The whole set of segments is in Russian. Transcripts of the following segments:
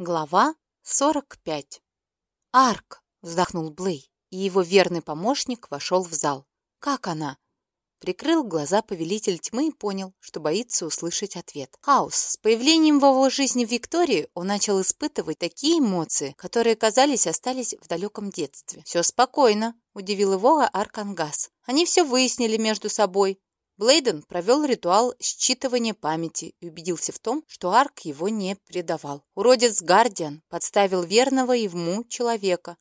Глава 45. «Арк!» — вздохнул Блей, и его верный помощник вошел в зал. «Как она?» Прикрыл глаза повелитель тьмы и понял, что боится услышать ответ. Хаос. С появлением в его жизни Виктории он начал испытывать такие эмоции, которые, казались, остались в далеком детстве. «Все спокойно», — удивил его Аркангас. «Они все выяснили между собой. Блейден провел ритуал считывания памяти и убедился в том, что Арк его не предавал. Уродец Гардиан подставил верного ему человека,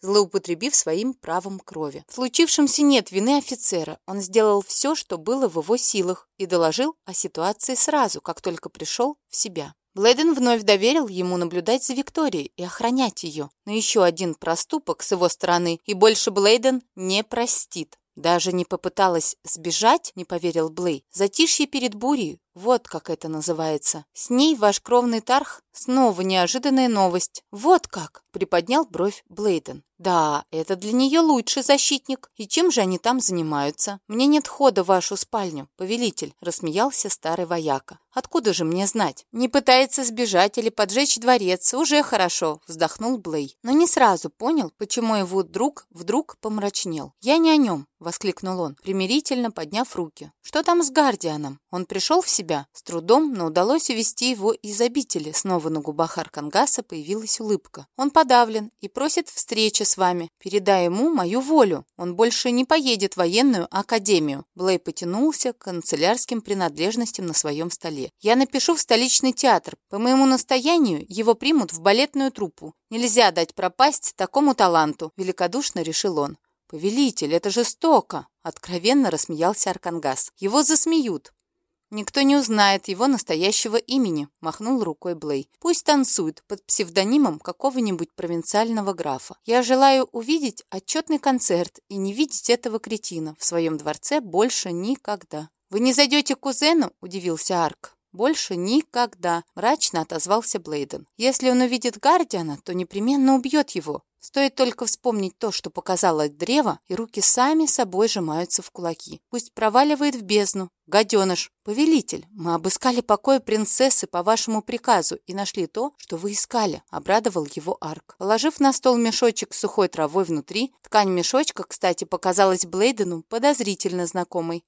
злоупотребив своим правом крови. В случившемся нет вины офицера. Он сделал все, что было в его силах, и доложил о ситуации сразу, как только пришел в себя. Блейден вновь доверил ему наблюдать за Викторией и охранять ее. Но еще один проступок с его стороны, и больше Блейден не простит. «Даже не попыталась сбежать?» — не поверил Блей. «Затишье перед бурей. Вот как это называется. С ней ваш кровный тарх. Снова неожиданная новость. Вот как!» — приподнял бровь Блейден. «Да, это для нее лучший защитник. И чем же они там занимаются? Мне нет хода в вашу спальню, повелитель», — рассмеялся старый вояка. «Откуда же мне знать? Не пытается сбежать или поджечь дворец. Уже хорошо», — вздохнул Блей. Но не сразу понял, почему его друг вдруг помрачнел. «Я не о нем», — воскликнул он, примирительно подняв руки. «Что там с Гардианом? Он пришел в себя?» С трудом, но удалось увести его из обители. Снова на губах Аркангаса появилась улыбка. «Он подавлен и просит встречи с вами. Передай ему мою волю. Он больше не поедет в военную академию». Блей потянулся к канцелярским принадлежностям на своем столе. «Я напишу в столичный театр. По моему настоянию его примут в балетную труппу. Нельзя дать пропасть такому таланту», — великодушно решил он. «Повелитель, это жестоко!» — откровенно рассмеялся Аркангас. «Его засмеют. «Никто не узнает его настоящего имени», — махнул рукой Блей. «Пусть танцует под псевдонимом какого-нибудь провинциального графа. Я желаю увидеть отчетный концерт и не видеть этого кретина в своем дворце больше никогда». «Вы не зайдете к кузену?» — удивился Арк. «Больше никогда», — мрачно отозвался Блейден. «Если он увидит Гардиана, то непременно убьет его. Стоит только вспомнить то, что показало древо, и руки сами собой сжимаются в кулаки. Пусть проваливает в бездну. Гаденыш, повелитель, мы обыскали покой принцессы по вашему приказу и нашли то, что вы искали, обрадовал его Арк. Положив на стол мешочек с сухой травой внутри, ткань мешочка, кстати, показалась Блейдену подозрительно знакомой.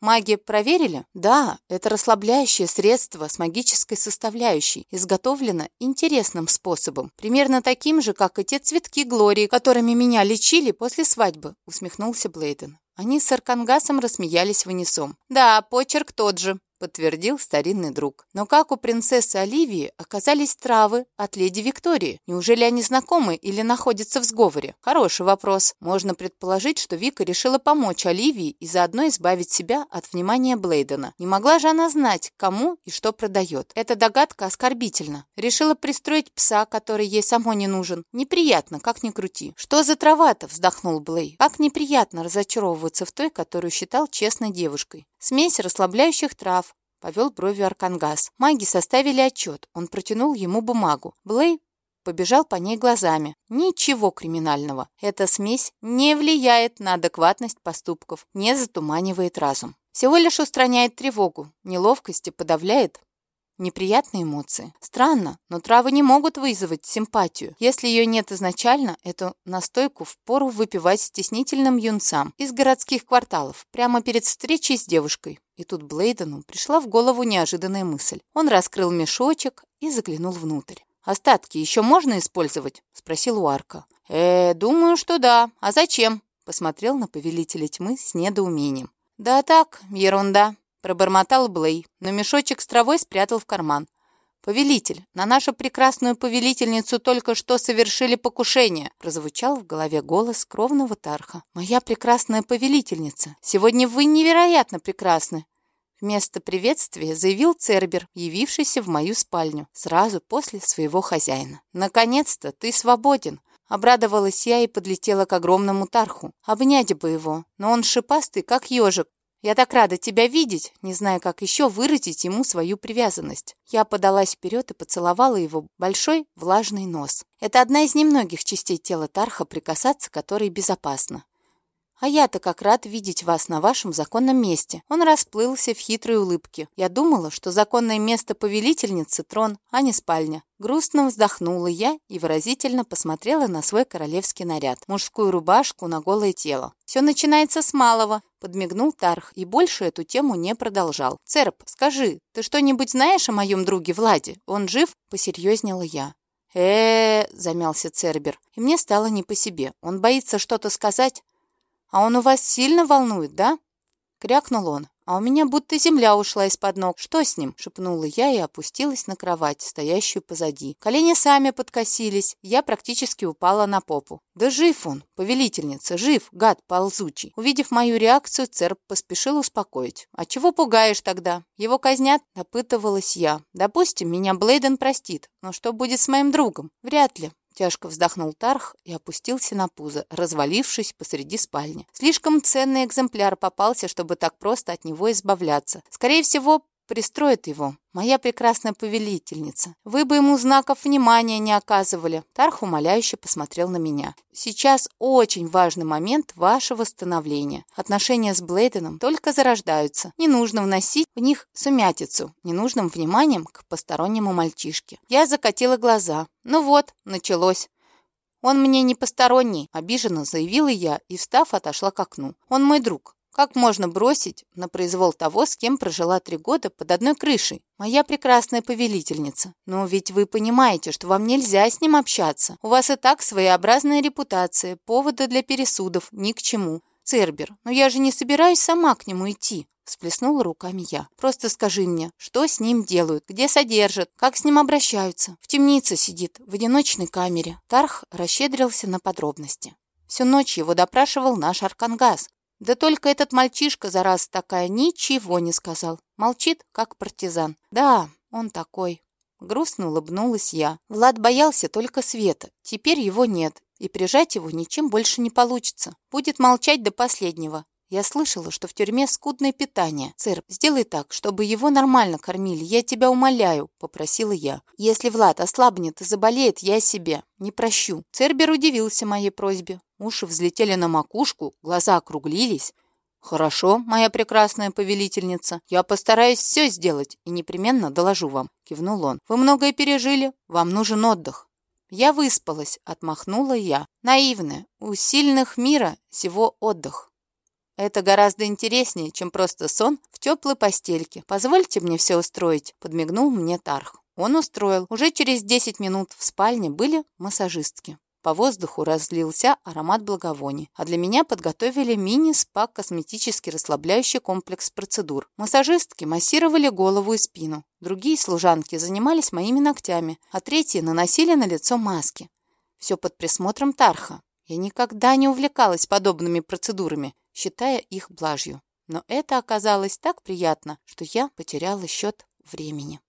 Маги проверили? Да, это расслабляющее средство с магической составляющей, изготовлено интересным способом, примерно таким же, как и те цветки Глории, которыми меня лечили после свадьбы, усмехнулся Блейден. Они с Аркангасом рассмеялись в унисон. Да, почерк тот же, подтвердил старинный друг. Но как у принцессы Оливии оказались травы от леди Виктории? Неужели они знакомы или находятся в сговоре? Хороший вопрос. Можно предположить, что Вика решила помочь Оливии и заодно избавить себя от внимания Блейдена. Не могла же она знать, кому и что продает. Эта догадка оскорбительна. Решила пристроить пса, который ей само не нужен. Неприятно, как ни крути. Что за трава-то? вздохнул Блей. Как неприятно разочаровываться в той, которую считал честной девушкой. Смесь расслабляющих трав, повел бровью Аркангас. Маги составили отчет. Он протянул ему бумагу. Блей побежал по ней глазами. Ничего криминального. Эта смесь не влияет на адекватность поступков, не затуманивает разум. Всего лишь устраняет тревогу, неловкость и подавляет неприятные эмоции. Странно, но травы не могут вызвать симпатию. Если ее нет изначально, эту настойку впору выпивать стеснительным юнцам из городских кварталов, прямо перед встречей с девушкой. И тут Блейдену пришла в голову неожиданная мысль. Он раскрыл мешочек и заглянул внутрь. «Остатки еще можно использовать?» — спросил Уарка. «Э, думаю, что да. А зачем?» — посмотрел на повелителя тьмы с недоумением. «Да так, ерунда», Пробормотал Блей, но мешочек с травой спрятал в карман. «Повелитель, на нашу прекрасную повелительницу только что совершили покушение!» прозвучал в голове голос кровного Тарха. «Моя прекрасная повелительница, сегодня вы невероятно прекрасны!» Вместо приветствия заявил Цербер, явившийся в мою спальню, сразу после своего хозяина. «Наконец-то ты свободен!» Обрадовалась я и подлетела к огромному Тарху. Обнять бы его, но он шипастый, как ежик, я так рада тебя видеть, не зная, как еще выразить ему свою привязанность. Я подалась вперед и поцеловала его большой влажный нос. Это одна из немногих частей тела Тарха, прикасаться которой безопасно. «А я-то как рад видеть вас на вашем законном месте». Он расплылся в хитрой улыбке. Я думала, что законное место повелительницы – трон, а не спальня. Грустно вздохнула я и выразительно посмотрела на свой королевский наряд. Мужскую рубашку на голое тело. «Все начинается с малого», — подмигнул Тарх и больше эту тему не продолжал. «Церп, скажи, ты что-нибудь знаешь о моем друге Владе? Он жив?» — посерьезнела я э замялся Цербер, и мне стало не по себе. Он боится что-то сказать. «А он у вас сильно волнует, да?» Крякнул он, а у меня будто земля ушла из-под ног. Что с ним?» — шепнула я и опустилась на кровать, стоящую позади. Колени сами подкосились, я практически упала на попу. «Да жив он, повелительница, жив, гад ползучий!» Увидев мою реакцию, Церб поспешил успокоить. «А чего пугаешь тогда? Его казнят?» — допытывалась я. «Допустим, меня Блейден простит, но что будет с моим другом? Вряд ли. Тяжко вздохнул Тарх и опустился на пузо, развалившись посреди спальни. Слишком ценный экземпляр попался, чтобы так просто от него избавляться. Скорее всего, пристроит его. Моя прекрасная повелительница. Вы бы ему знаков внимания не оказывали. Тарх умоляюще посмотрел на меня. Сейчас очень важный момент вашего становления. Отношения с Блейденом только зарождаются. Не нужно вносить в них сумятицу, ненужным вниманием к постороннему мальчишке. Я закатила глаза. Ну вот, началось. «Он мне не посторонний», — обиженно заявила я и, встав, отошла к окну. «Он мой друг. Как можно бросить на произвол того, с кем прожила три года под одной крышей? Моя прекрасная повелительница. Но ведь вы понимаете, что вам нельзя с ним общаться. У вас и так своеобразная репутация, поводы для пересудов ни к чему. Цербер, но я же не собираюсь сама к нему идти. Всплеснула руками я. «Просто скажи мне, что с ним делают, где содержат, как с ним обращаются?» В темнице сидит, в одиночной камере. Тарх расщедрился на подробности. Всю ночь его допрашивал наш Аркангаз. Да только этот мальчишка, зараз такая, ничего не сказал. Молчит, как партизан. Да, он такой. Грустно улыбнулась я. Влад боялся только света. Теперь его нет. И прижать его ничем больше не получится. Будет молчать до последнего. Я слышала, что в тюрьме скудное питание. Церп, сделай так, чтобы его нормально кормили. Я тебя умоляю, попросила я. Если Влад ослабнет и заболеет, я себе не прощу. Цербер удивился моей просьбе. Уши взлетели на макушку, глаза округлились. «Хорошо, моя прекрасная повелительница. Я постараюсь все сделать и непременно доложу вам», — кивнул он. «Вы многое пережили. Вам нужен отдых». «Я выспалась», — отмахнула я. «Наивная. У сильных мира всего отдых». Это гораздо интереснее, чем просто сон в теплой постельке. Позвольте мне все устроить», — подмигнул мне Тарх. Он устроил. Уже через 10 минут в спальне были массажистки. По воздуху разлился аромат благовоний, а для меня подготовили мини-спа косметический расслабляющий комплекс процедур. Массажистки массировали голову и спину. Другие служанки занимались моими ногтями, а третьи наносили на лицо маски. Все под присмотром Тарха. Я никогда не увлекалась подобными процедурами, считая их блажью. Но это оказалось так приятно, что я потеряла счет времени.